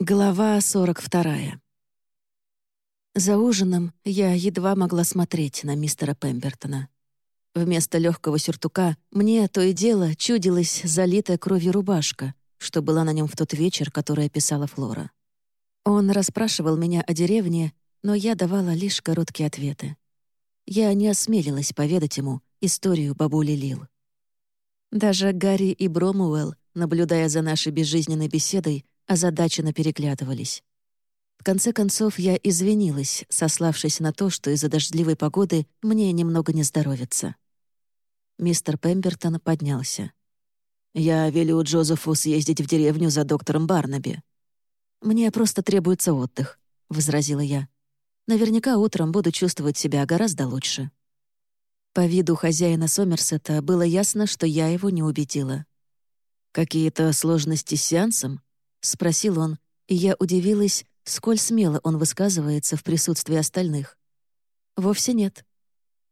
Глава 42. За ужином я едва могла смотреть на мистера Пембертона. Вместо легкого сюртука мне то и дело чудилась залитая кровью рубашка, что была на нем в тот вечер, который описала Флора. Он расспрашивал меня о деревне, но я давала лишь короткие ответы. Я не осмелилась поведать ему историю бабули Лил. Даже Гарри и Бромуэлл, наблюдая за нашей безжизненной беседой, озадаченно переглядывались. В конце концов, я извинилась, сославшись на то, что из-за дождливой погоды мне немного не здоровится. Мистер Пембертон поднялся. «Я велю Джозефу съездить в деревню за доктором Барнаби». «Мне просто требуется отдых», — возразила я. «Наверняка утром буду чувствовать себя гораздо лучше». По виду хозяина Сомерсета было ясно, что я его не убедила. «Какие-то сложности с сеансом?» — спросил он, и я удивилась, сколь смело он высказывается в присутствии остальных. «Вовсе нет.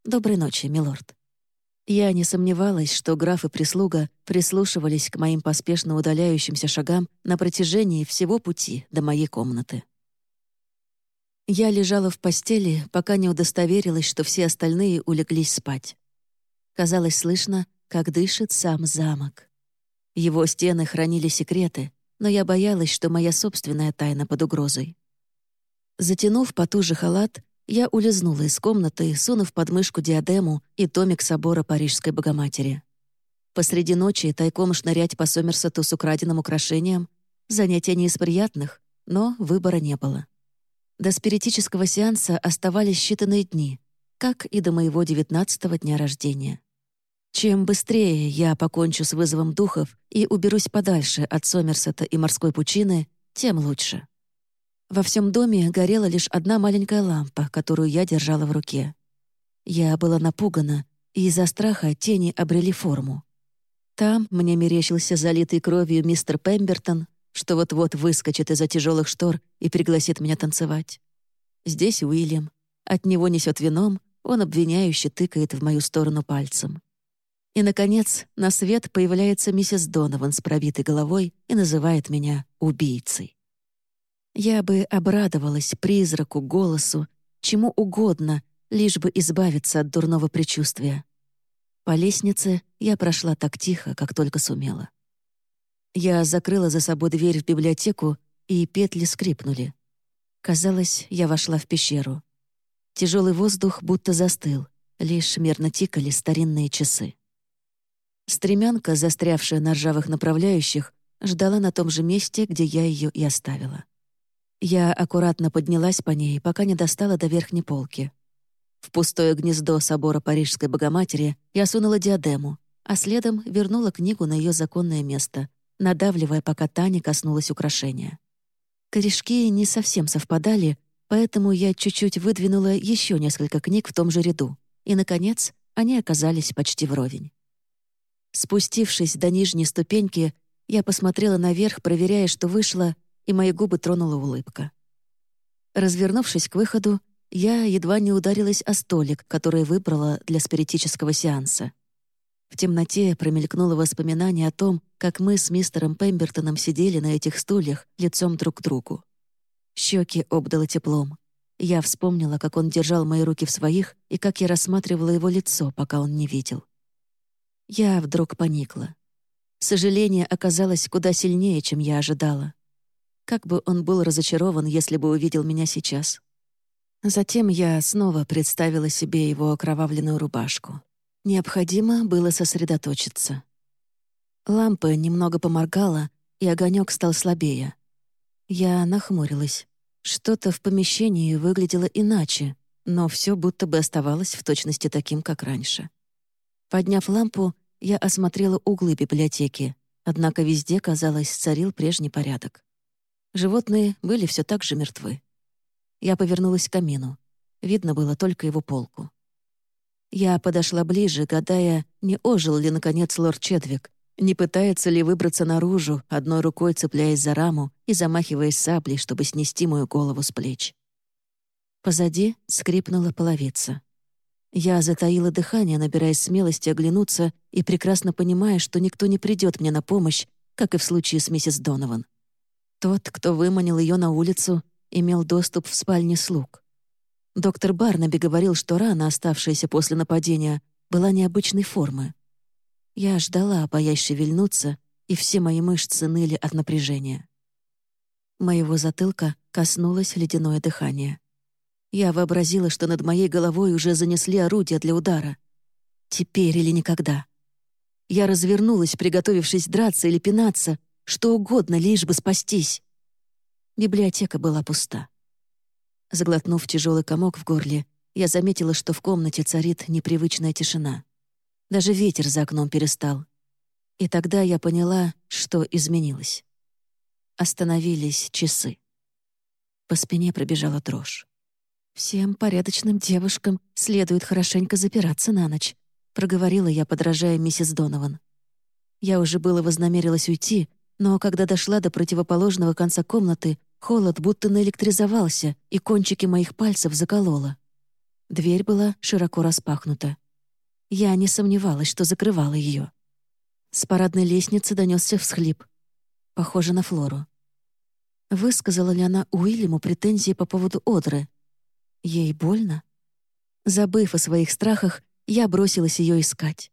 Доброй ночи, милорд». Я не сомневалась, что граф и прислуга прислушивались к моим поспешно удаляющимся шагам на протяжении всего пути до моей комнаты. Я лежала в постели, пока не удостоверилась, что все остальные улеглись спать. Казалось слышно, как дышит сам замок. Его стены хранили секреты, но я боялась, что моя собственная тайна под угрозой. Затянув потуже халат, я улизнула из комнаты, сунув под мышку диадему и томик собора Парижской Богоматери. Посреди ночи тайком шнырять по Сомерсету с украденным украшением — занятие не из приятных, но выбора не было. До спиритического сеанса оставались считанные дни, как и до моего девятнадцатого дня рождения. Чем быстрее я покончу с вызовом духов и уберусь подальше от Сомерсета и морской пучины, тем лучше. Во всем доме горела лишь одна маленькая лампа, которую я держала в руке. Я была напугана, и из-за страха тени обрели форму. Там мне мерещился залитый кровью мистер Пембертон, что вот-вот выскочит из-за тяжелых штор и пригласит меня танцевать. Здесь Уильям. От него несет вином, он обвиняюще тыкает в мою сторону пальцем. И, наконец, на свет появляется миссис Донован с пробитой головой и называет меня убийцей. Я бы обрадовалась призраку, голосу, чему угодно, лишь бы избавиться от дурного предчувствия. По лестнице я прошла так тихо, как только сумела. Я закрыла за собой дверь в библиотеку, и петли скрипнули. Казалось, я вошла в пещеру. Тяжелый воздух будто застыл, лишь мерно тикали старинные часы. Стремянка, застрявшая на ржавых направляющих, ждала на том же месте, где я ее и оставила. Я аккуратно поднялась по ней, пока не достала до верхней полки. В пустое гнездо собора Парижской Богоматери я сунула диадему, а следом вернула книгу на ее законное место, надавливая, пока та не коснулась украшения. Корешки не совсем совпадали, поэтому я чуть-чуть выдвинула еще несколько книг в том же ряду, и, наконец, они оказались почти вровень. Спустившись до нижней ступеньки, я посмотрела наверх, проверяя, что вышло, и мои губы тронула улыбка. Развернувшись к выходу, я едва не ударилась о столик, который выбрала для спиритического сеанса. В темноте промелькнуло воспоминание о том, как мы с мистером Пембертоном сидели на этих стульях лицом друг к другу. Щеки обдало теплом. Я вспомнила, как он держал мои руки в своих и как я рассматривала его лицо, пока он не видел. Я вдруг поникла. Сожаление оказалось куда сильнее, чем я ожидала. Как бы он был разочарован, если бы увидел меня сейчас. Затем я снова представила себе его окровавленную рубашку. Необходимо было сосредоточиться. Лампа немного поморгала, и огонек стал слабее. Я нахмурилась. Что-то в помещении выглядело иначе, но все будто бы оставалось в точности таким, как раньше. Подняв лампу, я осмотрела углы библиотеки, однако везде, казалось, царил прежний порядок. Животные были все так же мертвы. Я повернулась к камину. Видно было только его полку. Я подошла ближе, гадая, не ожил ли, наконец, лорд Чедвик, не пытается ли выбраться наружу, одной рукой цепляясь за раму и замахиваясь саблей, чтобы снести мою голову с плеч. Позади скрипнула половица. Я затаила дыхание, набираясь смелости оглянуться и прекрасно понимая, что никто не придет мне на помощь, как и в случае с миссис Донован. Тот, кто выманил ее на улицу, имел доступ в спальне слуг. Доктор Барнаби говорил, что рана, оставшаяся после нападения, была необычной формы. Я ждала, боясь шевельнуться, и все мои мышцы ныли от напряжения. Моего затылка коснулось ледяное дыхание. Я вообразила, что над моей головой уже занесли орудия для удара. Теперь или никогда. Я развернулась, приготовившись драться или пинаться, что угодно, лишь бы спастись. Библиотека была пуста. Заглотнув тяжелый комок в горле, я заметила, что в комнате царит непривычная тишина. Даже ветер за окном перестал. И тогда я поняла, что изменилось. Остановились часы. По спине пробежала дрожь. «Всем порядочным девушкам следует хорошенько запираться на ночь», проговорила я, подражая миссис Донован. Я уже было вознамерилась уйти, но когда дошла до противоположного конца комнаты, холод будто наэлектризовался, и кончики моих пальцев закололо. Дверь была широко распахнута. Я не сомневалась, что закрывала ее. С парадной лестницы донесся всхлип. Похоже на Флору. Высказала ли она Уильяму претензии по поводу Одры? Ей больно? Забыв о своих страхах, я бросилась ее искать.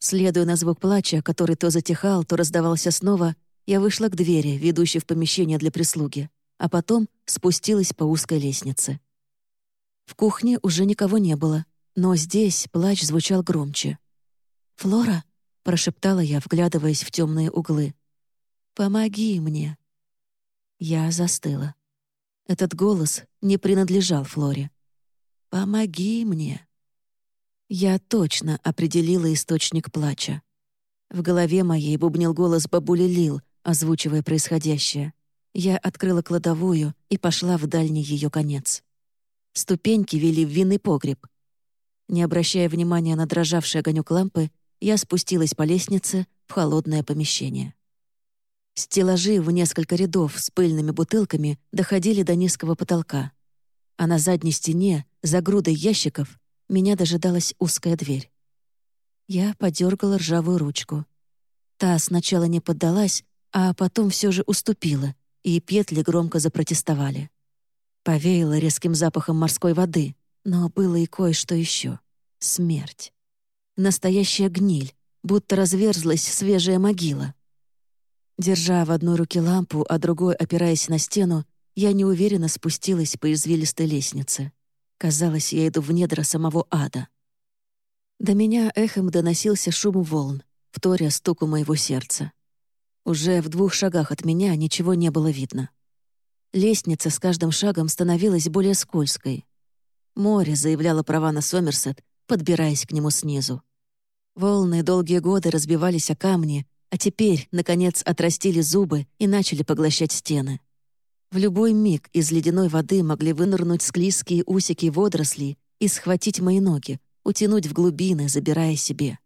Следуя на звук плача, который то затихал, то раздавался снова, я вышла к двери, ведущей в помещение для прислуги, а потом спустилась по узкой лестнице. В кухне уже никого не было, но здесь плач звучал громче. «Флора?» — прошептала я, вглядываясь в темные углы. «Помоги мне!» Я застыла. Этот голос не принадлежал Флоре. «Помоги мне!» Я точно определила источник плача. В голове моей бубнил голос бабули Лил, озвучивая происходящее. Я открыла кладовую и пошла в дальний ее конец. Ступеньки вели в винный погреб. Не обращая внимания на дрожавший огонек лампы, я спустилась по лестнице в холодное помещение. Стеллажи в несколько рядов с пыльными бутылками доходили до низкого потолка. А на задней стене, за грудой ящиков, меня дожидалась узкая дверь. Я подергала ржавую ручку. Та сначала не поддалась, а потом все же уступила, и петли громко запротестовали. Повеяло резким запахом морской воды, но было и кое-что еще — смерть. Настоящая гниль, будто разверзлась свежая могила. Держа в одной руке лампу, а другой опираясь на стену, я неуверенно спустилась по извилистой лестнице. Казалось, я иду в недра самого ада. До меня эхом доносился шум волн, вторя стуку моего сердца. Уже в двух шагах от меня ничего не было видно. Лестница с каждым шагом становилась более скользкой. Море заявляло права на Сомерсет, подбираясь к нему снизу. Волны долгие годы разбивались о камни, а теперь, наконец, отрастили зубы и начали поглощать стены. В любой миг из ледяной воды могли вынырнуть склизкие усики водорослей и схватить мои ноги, утянуть в глубины, забирая себе.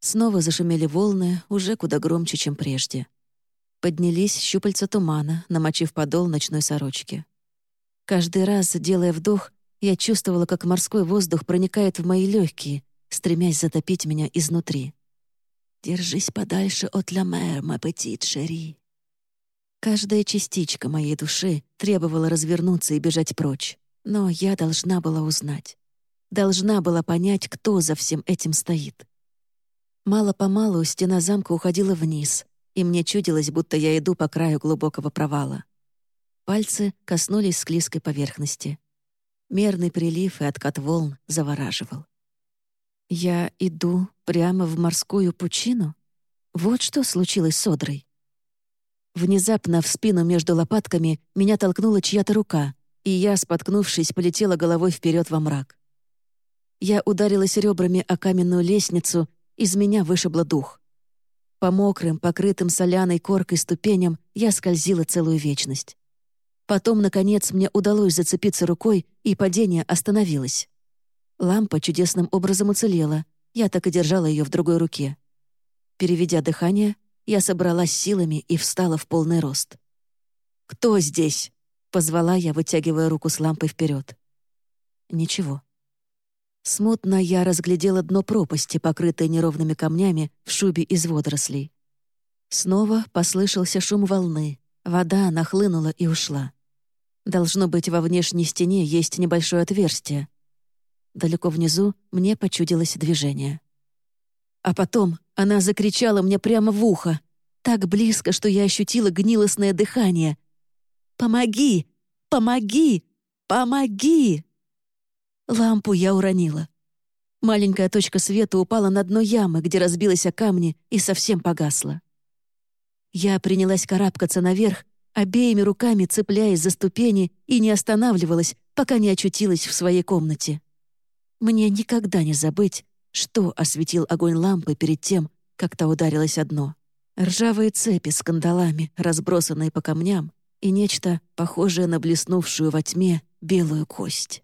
Снова зашумели волны, уже куда громче, чем прежде. Поднялись щупальца тумана, намочив подол ночной сорочки. Каждый раз, делая вдох, я чувствовала, как морской воздух проникает в мои легкие, стремясь затопить меня изнутри. Держись подальше от ла мэр, ма петит шери. Каждая частичка моей души требовала развернуться и бежать прочь. Но я должна была узнать. Должна была понять, кто за всем этим стоит. Мало-помалу стена замка уходила вниз, и мне чудилось, будто я иду по краю глубокого провала. Пальцы коснулись склизкой поверхности. Мерный прилив и откат волн завораживал. Я иду прямо в морскую пучину? Вот что случилось с Одрой. Внезапно в спину между лопатками меня толкнула чья-то рука, и я, споткнувшись, полетела головой вперед во мрак. Я ударилась ребрами о каменную лестницу, из меня вышибло дух. По мокрым, покрытым соляной коркой ступеням я скользила целую вечность. Потом, наконец, мне удалось зацепиться рукой, и падение остановилось. Лампа чудесным образом уцелела. Я так и держала ее в другой руке. Переведя дыхание, я собралась силами и встала в полный рост. «Кто здесь?» — позвала я, вытягивая руку с лампой вперед. Ничего. Смутно я разглядела дно пропасти, покрытое неровными камнями в шубе из водорослей. Снова послышался шум волны, Вода нахлынула и ушла. Должно быть, во внешней стене есть небольшое отверстие. Далеко внизу мне почудилось движение. А потом она закричала мне прямо в ухо, так близко, что я ощутила гнилостное дыхание. «Помоги! Помоги! Помоги!» Лампу я уронила. Маленькая точка света упала на дно ямы, где разбилась о камни и совсем погасла. Я принялась карабкаться наверх, обеими руками цепляясь за ступени и не останавливалась, пока не очутилась в своей комнате. Мне никогда не забыть, что осветил огонь лампы перед тем, как та ударилась о дно. Ржавые цепи с кандалами, разбросанные по камням, и нечто, похожее на блеснувшую во тьме белую кость.